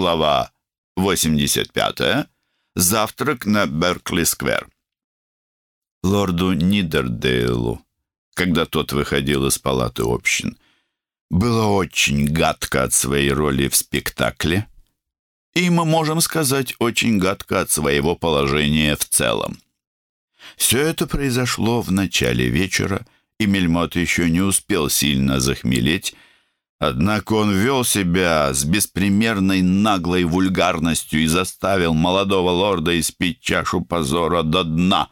Глава 85. Завтрак на Беркли-сквер. Лорду Нидердейлу, когда тот выходил из палаты общин, было очень гадко от своей роли в спектакле, и мы можем сказать, очень гадко от своего положения в целом. Все это произошло в начале вечера, и Мельмот еще не успел сильно захмелеть, Однако он вел себя с беспримерной наглой вульгарностью и заставил молодого лорда испить чашу позора до дна.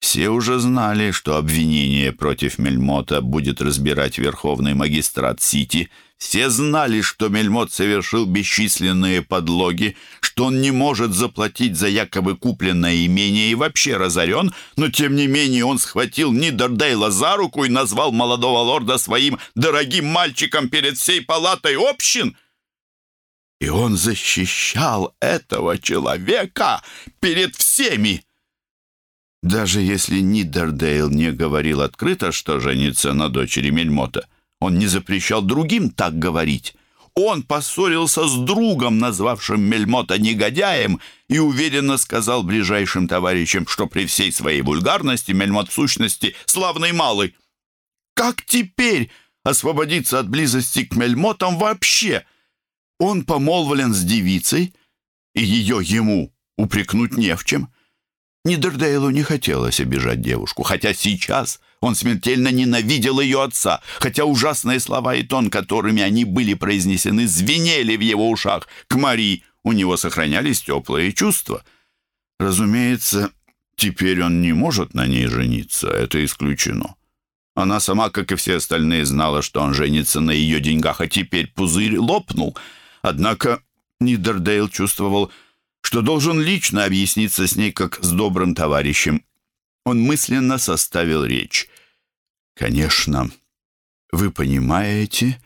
Все уже знали, что обвинение против Мельмота будет разбирать Верховный магистрат Сити — все знали, что Мельмот совершил бесчисленные подлоги, что он не может заплатить за якобы купленное имение и вообще разорен, но тем не менее он схватил Нидердейла за руку и назвал молодого лорда своим дорогим мальчиком перед всей палатой общин. И он защищал этого человека перед всеми. Даже если Нидердейл не говорил открыто, что женится на дочери Мельмота, он не запрещал другим так говорить. Он поссорился с другом, назвавшим Мельмота негодяем, и уверенно сказал ближайшим товарищам, что при всей своей вульгарности Мельмот в сущности славный малый. Как теперь освободиться от близости к Мельмотам вообще? Он помолвлен с девицей, и ее ему упрекнуть не в чем. Нидердейлу не хотелось обижать девушку, хотя сейчас он смертельно ненавидел ее отца, хотя ужасные слова и тон, которыми они были произнесены, звенели в его ушах. К Мари у него сохранялись теплые чувства. Разумеется, теперь он не может на ней жениться, это исключено. Она сама, как и все остальные, знала, что он женится на ее деньгах, а теперь пузырь лопнул. Однако Нидердейл чувствовал, что должен лично объясниться с ней как с добрым товарищем. Он мысленно составил речь. «Конечно, вы понимаете,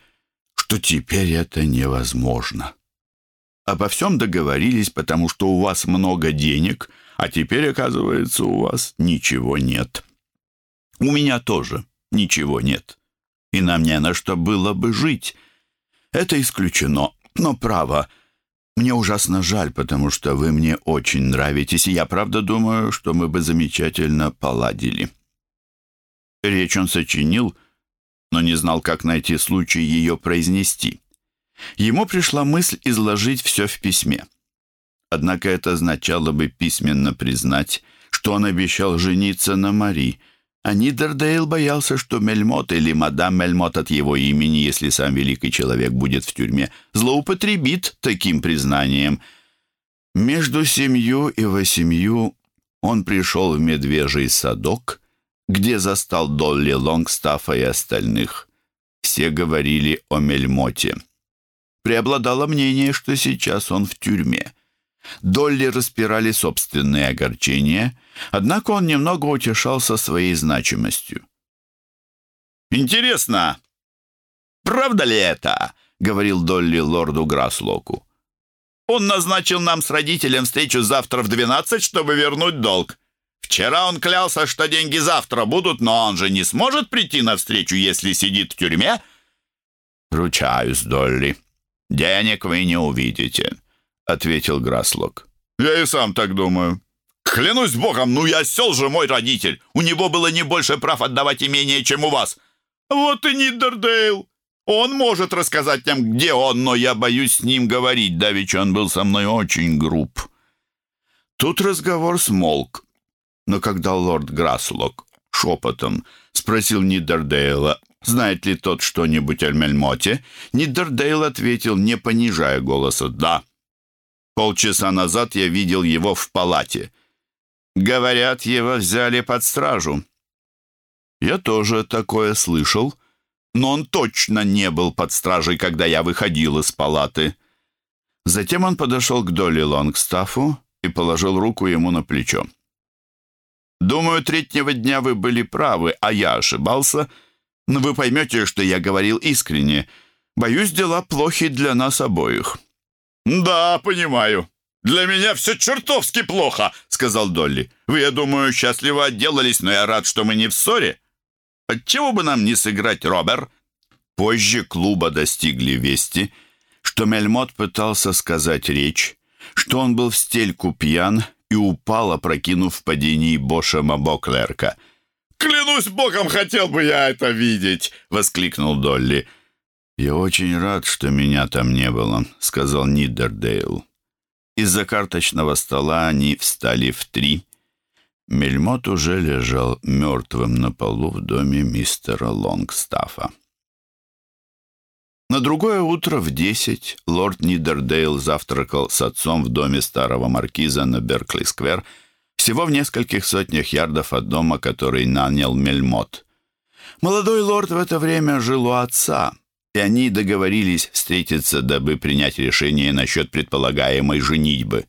что теперь это невозможно. Обо всем договорились, потому что у вас много денег, а теперь, оказывается, у вас ничего нет. У меня тоже ничего нет, и нам не на что было бы жить. Это исключено, но право — мне ужасно жаль, потому что вы мне очень нравитесь, и я правда думаю, что мы бы замечательно поладили». Речь он сочинил, но не знал, как найти случай ее произнести. Ему пришла мысль изложить все в письме. Однако это означало бы письменно признать, что он обещал жениться на Мари — а Нидердейл боялся, что Мельмот или мадам Мельмот от его имени, если сам великий человек будет в тюрьме, злоупотребит таким признанием. Между семью и восемью он пришел в медвежий садок, где застал Долли Лонгстафа и остальных. Все говорили о Мельмоте. Преобладало мнение, что сейчас он в тюрьме. Долли распирали собственные огорчения, однако он немного утешался своей значимостью. «Интересно, правда ли это?» — говорил Долли лорду Граслоку. «Он назначил нам с родителем встречу завтра в двенадцать, чтобы вернуть долг. Вчера он клялся, что деньги завтра будут, но он же не сможет прийти на встречу, если сидит в тюрьме». «Ручаюсь, Долли, денег вы не увидите». — ответил Граслок. «Я и сам так думаю». «Клянусь богом, ну я сел же мой родитель. У него было не больше прав отдавать имение, чем у вас». «Вот и Нидердейл. Он может рассказать нам, где он, но я боюсь с ним говорить. Давич он был со мной очень груб». Тут разговор смолк. Но когда лорд Граслок шепотом спросил Нидердейла, знает ли тот что-нибудь о Мельмоте, Нидердейл ответил, не понижая голоса, «Да». Полчаса назад я видел его в палате. Говорят, его взяли под стражу. Я тоже такое слышал, но он точно не был под стражей, когда я выходил из палаты. Затем он подошел к Долли Лонгстафу и положил руку ему на плечо. «Думаю, третьего дня вы были правы, а я ошибался, но вы поймете, что я говорил искренне. Боюсь, дела плохи для нас обоих». «Да, понимаю. Для меня все чертовски плохо», — сказал Долли. «Вы, я думаю, счастливо отделались, но я рад, что мы не в ссоре. Отчего бы нам не сыграть, Робер?» Позже клуба достигли вести, что Мельмот пытался сказать речь, что он был в стельку пьян и упал, опрокинув в падении Бошема Боклерка. «Клянусь богом, хотел бы я это видеть!» — воскликнул Долли. «Я очень рад, что меня там не было», — сказал Нидердейл. Из-за карточного стола они встали в три. Мельмот уже лежал мертвым на полу в доме мистера Лонгстафа. На другое утро в десять лорд Нидердейл завтракал с отцом в доме старого маркиза на Беркли-сквер, всего в нескольких сотнях ярдов от дома, который нанял Мельмот. Молодой лорд в это время жил у отца, и они договорились встретиться, дабы принять решение насчет предполагаемой женитьбы.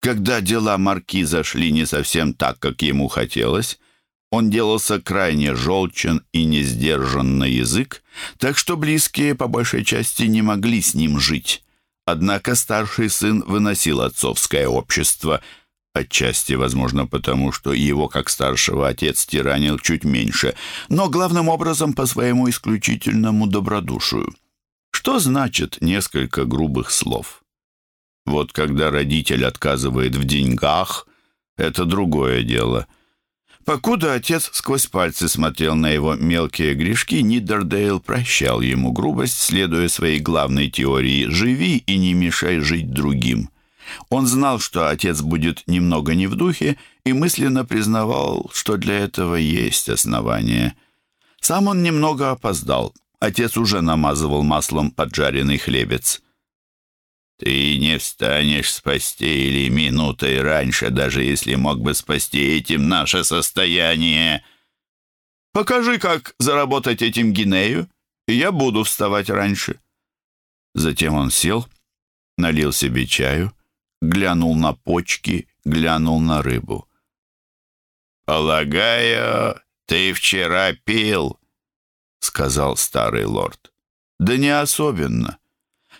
Когда дела маркиза шли не совсем так, как ему хотелось, он делался крайне желчен и не сдержан на язык, так что близкие по большей части не могли с ним жить. Однако старший сын выносил отцовское общество, отчасти, возможно, потому что его, как старшего, отец тиранил чуть меньше, но главным образом по своему исключительному добродушию. Что значит несколько грубых слов? Вот когда родитель отказывает в деньгах, это другое дело — Покуда отец сквозь пальцы смотрел на его мелкие грешки, Нидердейл прощал ему грубость, следуя своей главной теории «живи и не мешай жить другим». Он знал, что отец будет немного не в духе, и мысленно признавал, что для этого есть основания. Сам он немного опоздал. Отец уже намазывал маслом поджаренный хлебец. Ты не встанешь с постели минутой раньше, даже если мог бы спасти этим наше состояние. Покажи, как заработать этим гинею, и я буду вставать раньше. Затем он сел, налил себе чаю, глянул на почки, глянул на рыбу. «Полагаю, ты вчера пил», — сказал старый лорд. «Да не особенно.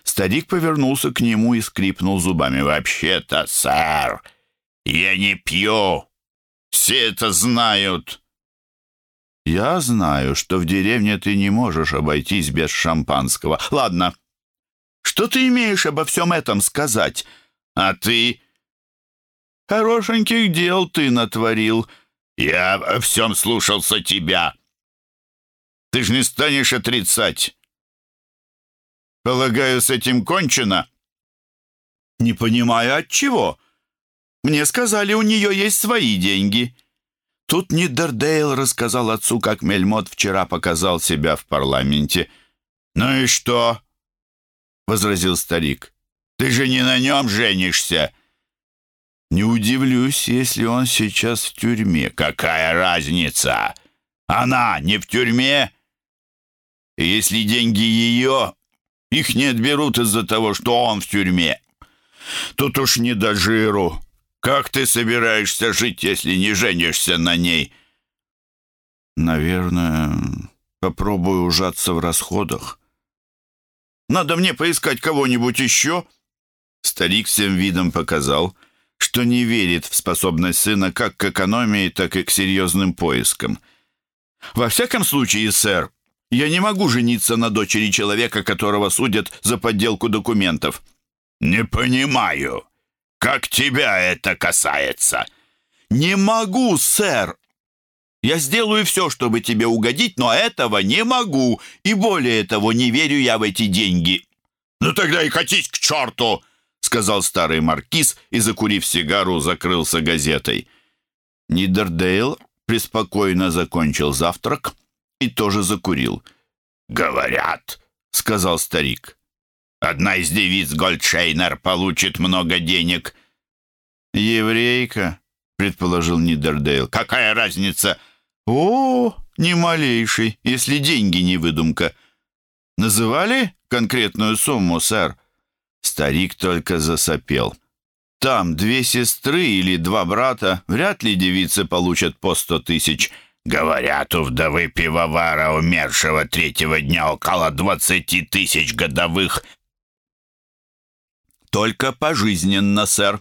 Старик повернулся к нему и скрипнул зубами. «Вообще-то, сэр, я не пью. Все это знают». «Я знаю, что в деревне ты не можешь обойтись без шампанского. Ладно, что ты имеешь обо всем этом сказать? А ты...» «Хорошеньких дел ты натворил. Я во всем слушался тебя. Ты ж не станешь отрицать». Полагаю, с этим кончено?» «Не понимаю, от чего. Мне сказали, у нее есть свои деньги». Тут Нидердейл рассказал отцу, как Мельмот вчера показал себя в парламенте. «Ну и что?» — возразил старик. «Ты же не на нем женишься!» «Не удивлюсь, если он сейчас в тюрьме. Какая разница? Она не в тюрьме? Если деньги ее, их не отберут из-за того, что он в тюрьме. Тут уж не до жиру. Как ты собираешься жить, если не женишься на ней? Наверное, попробую ужаться в расходах. Надо мне поискать кого-нибудь еще. Старик всем видом показал, что не верит в способность сына как к экономии, так и к серьезным поискам. Во всяком случае, сэр, я не могу жениться на дочери человека, которого судят за подделку документов». «Не понимаю. Как тебя это касается?» «Не могу, сэр. Я сделаю все, чтобы тебе угодить, но этого не могу. И более того, не верю я в эти деньги». «Ну тогда и катись к черту!» — сказал старый маркиз и, закурив сигару, закрылся газетой. Нидердейл преспокойно закончил завтрак и тоже закурил. «Говорят», — сказал старик, — «одна из девиц Гольдшейнер получит много денег». «Еврейка», — предположил Нидердейл. «Какая разница?» «О, ни малейший, если деньги не выдумка». «Называли конкретную сумму, сэр?» Старик только засопел. «Там две сестры или два брата, вряд ли девицы получат по сто тысяч». Говорят, у вдовы пивовара, умершего третьего дня, около двадцати тысяч годовых. Только пожизненно, сэр.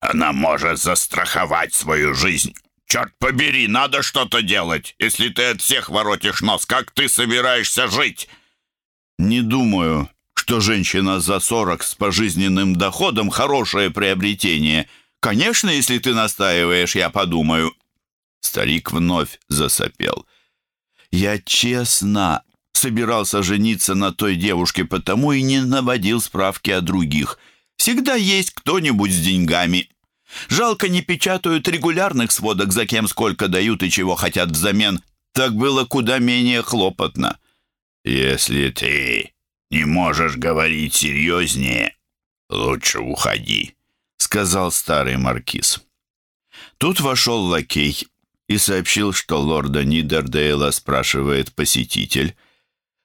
Она может застраховать свою жизнь. Черт побери, надо что-то делать. Если ты от всех воротишь нос, как ты собираешься жить? Не думаю, что женщина за сорок с пожизненным доходом — хорошее приобретение. Конечно, если ты настаиваешь, я подумаю». Старик вновь засопел. «Я честно собирался жениться на той девушке, потому и не наводил справки о других. Всегда есть кто-нибудь с деньгами. Жалко, не печатают регулярных сводок, за кем сколько дают и чего хотят взамен. Так было куда менее хлопотно. Если ты не можешь говорить серьезнее, лучше уходи, сказал старый маркиз. Тут вошел лакей и сообщил, что лорда Нидердейла спрашивает посетитель.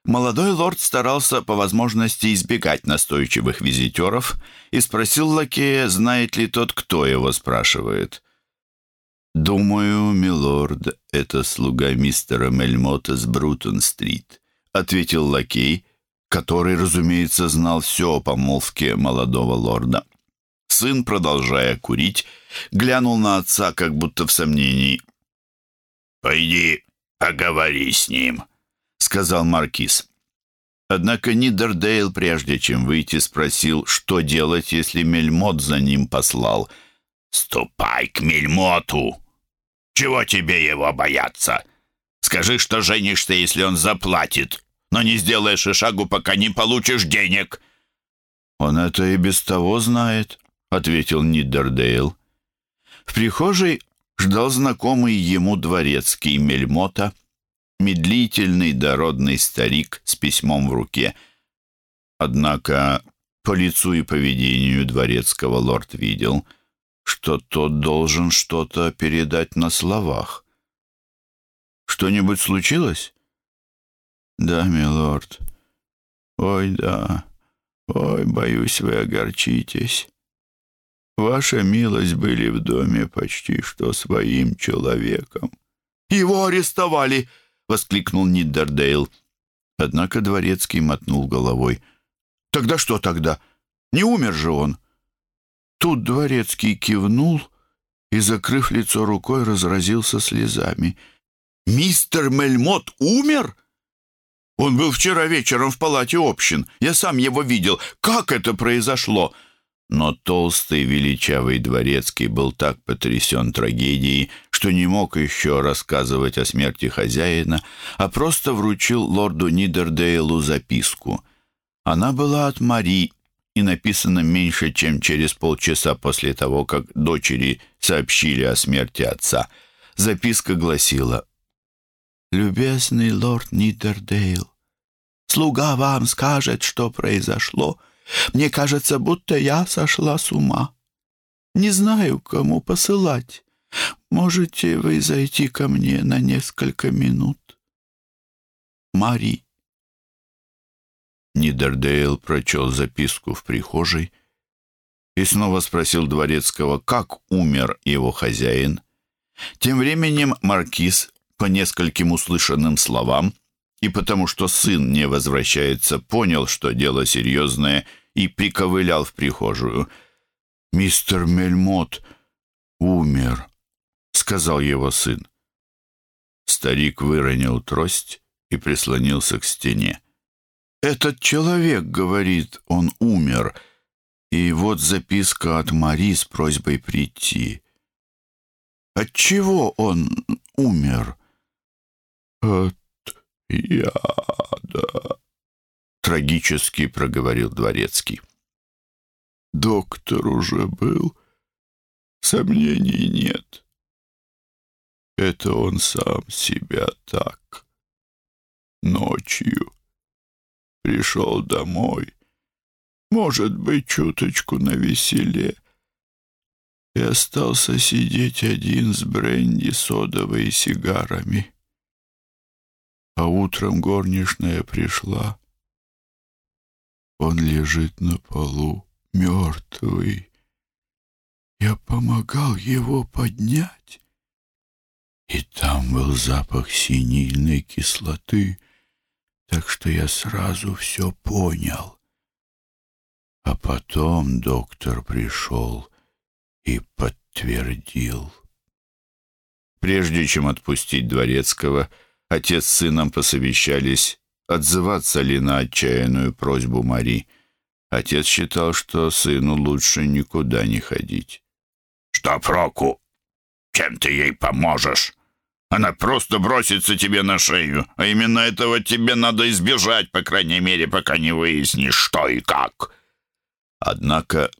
Молодой лорд старался по возможности избегать настойчивых визитеров и спросил лакея, знает ли тот, кто его спрашивает. «Думаю, милорд, это слуга мистера Мельмота с Брутон-стрит», ответил лакей, который, разумеется, знал все о помолвке молодого лорда. Сын, продолжая курить, глянул на отца, как будто в сомнении. «Пойди, поговори с ним», сказал Маркиз. Однако Нидердейл, прежде чем выйти, спросил, что делать, если Мельмот за ним послал. «Ступай к Мельмоту! Чего тебе его бояться? Скажи, что женишься, если он заплатит, но не сделаешь и шагу, пока не получишь денег». «Он это и без того знает», — ответил Нидердейл. В прихожей ждал знакомый ему дворецкий Мельмота — медлительный дородный старик с письмом в руке. Однако по лицу и поведению дворецкого лорд видел, что тот должен что-то передать на словах. «Что-нибудь случилось?» «Да, милорд. Ой, да. Ой, боюсь, вы огорчитесь. Ваша милость были в доме почти что своим человеком». «Его арестовали!» воскликнул Ниддердейл. Однако Дворецкий мотнул головой. «Тогда что тогда? Не умер же он!» Тут Дворецкий кивнул и, закрыв лицо рукой, разразился слезами. «Мистер Мельмот умер?» «Он был вчера вечером в палате общин. Я сам его видел. Как это произошло?» Но толстый величавый дворецкий был так потрясен трагедией, что не мог еще рассказывать о смерти хозяина, а просто вручил лорду Нидердейлу записку. Она была от Мари и написана меньше, чем через полчаса после того, как дочери сообщили о смерти отца. Записка гласила «Любезный лорд Нидердейл, слуга вам скажет, что произошло». Мне кажется, будто я сошла с ума. Не знаю, кому посылать. Можете вы зайти ко мне на несколько минут? Мари. Нидердейл прочел записку в прихожей и снова спросил Дворецкого, как умер его хозяин. Тем временем маркиз, по нескольким услышанным словам, и потому что сын не возвращается, понял, что дело серьезное, и приковылял в прихожую. «Мистер Мельмот умер», — сказал его сын. Старик выронил трость и прислонился к стене. «Этот человек, — говорит, — он умер, и вот записка от Мари с просьбой прийти. От чего он умер?» «От яда», — трагически проговорил дворецкий. «Доктор уже был, сомнений нет. Это он сам себя так. Ночью пришел домой, может быть, чуточку на веселе, и остался сидеть один с бренди, содовой и сигарами. А утром горничная пришла. Он лежит на полу, мертвый. Я помогал его поднять, и там был запах синильной кислоты, так что я сразу все понял. А потом доктор пришел и подтвердил. Прежде чем отпустить Дворецкого, Отец с сыном посовещались отзываться ли на отчаянную просьбу Мари. Отец считал, что сыну лучше никуда не ходить. «Что проку? Чем ты ей поможешь? Она просто бросится тебе на шею, а именно этого тебе надо избежать, по крайней мере, пока не выяснишь, что и как». Однако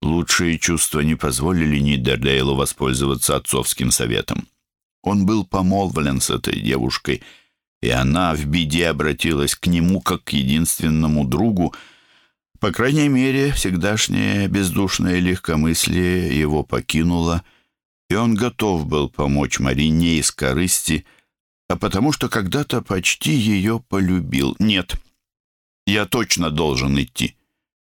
лучшие чувства не позволили Нидердейлу воспользоваться отцовским советом. Он был помолвлен с этой девушкой, и она в беде обратилась к нему как к единственному другу. По крайней мере, всегдашнее бездушное легкомыслие его покинуло, и он готов был помочь Марине из корысти, а потому что когда-то почти ее полюбил. Нет, я точно должен идти.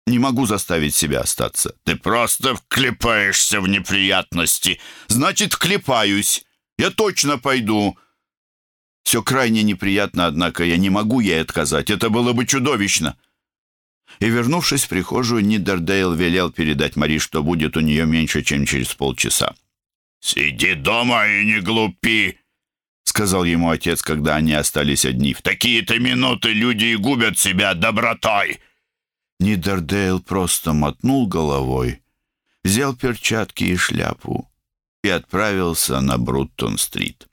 Не могу заставить себя остаться. Ты просто вклепаешься в неприятности. Значит, вклепаюсь. Я точно пойду. Все крайне неприятно, однако я не могу ей отказать. Это было бы чудовищно. И, вернувшись в прихожую, Нидердейл велел передать Мари, что будет у нее меньше, чем через полчаса. «Сиди дома и не глупи», — сказал ему отец, когда они остались одни. «В такие-то минуты люди и губят себя добротой». Нидердейл просто мотнул головой, взял перчатки и шляпу и отправился на Бруттон-стрит.